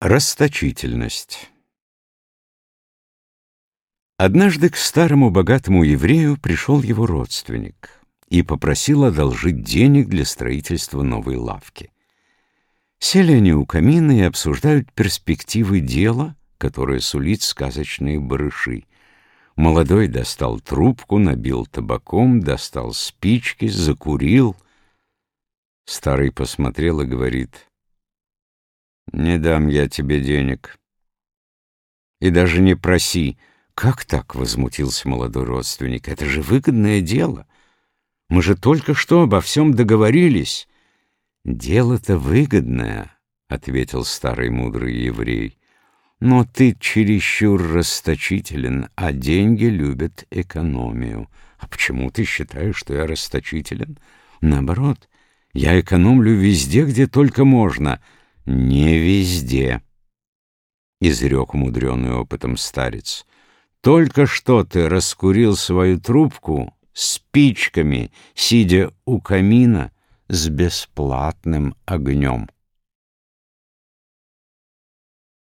Расточительность Однажды к старому богатому еврею пришел его родственник и попросил одолжить денег для строительства новой лавки. Сели они у камина и обсуждают перспективы дела, которое сулит сказочные барыши. Молодой достал трубку, набил табаком, достал спички, закурил. Старый посмотрел и говорит — не дам я тебе денег. И даже не проси. Как так? — возмутился молодой родственник. Это же выгодное дело. Мы же только что обо всем договорились. Дело-то выгодное, — ответил старый мудрый еврей. Но ты чересчур расточителен, а деньги любят экономию. А почему ты считаешь, что я расточителен? Наоборот, я экономлю везде, где только можно — «Не везде», — изрек умудренный опытом старец. «Только что ты раскурил свою трубку спичками, сидя у камина с бесплатным огнем».